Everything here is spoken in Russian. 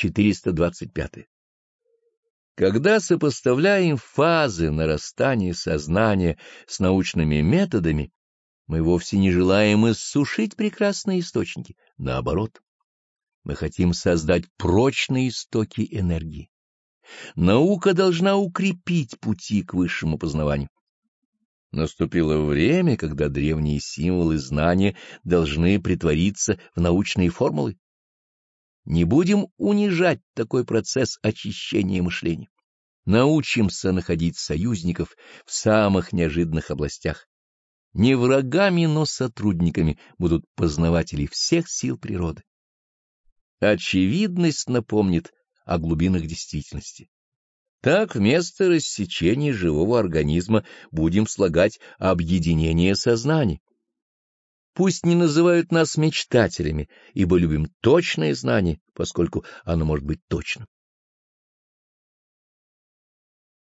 425. Когда сопоставляем фазы нарастания сознания с научными методами, мы вовсе не желаем иссушить прекрасные источники. Наоборот, мы хотим создать прочные истоки энергии. Наука должна укрепить пути к высшему познаванию. Наступило время, когда древние символы знания должны притвориться в научные формулы. Не будем унижать такой процесс очищения мышления. Научимся находить союзников в самых неожиданных областях. Не врагами, но сотрудниками будут познаватели всех сил природы. Очевидность напомнит о глубинах действительности. Так вместо рассечения живого организма будем слагать объединение сознаний. Пусть не называют нас мечтателями, ибо любим точное знание, поскольку оно может быть точным.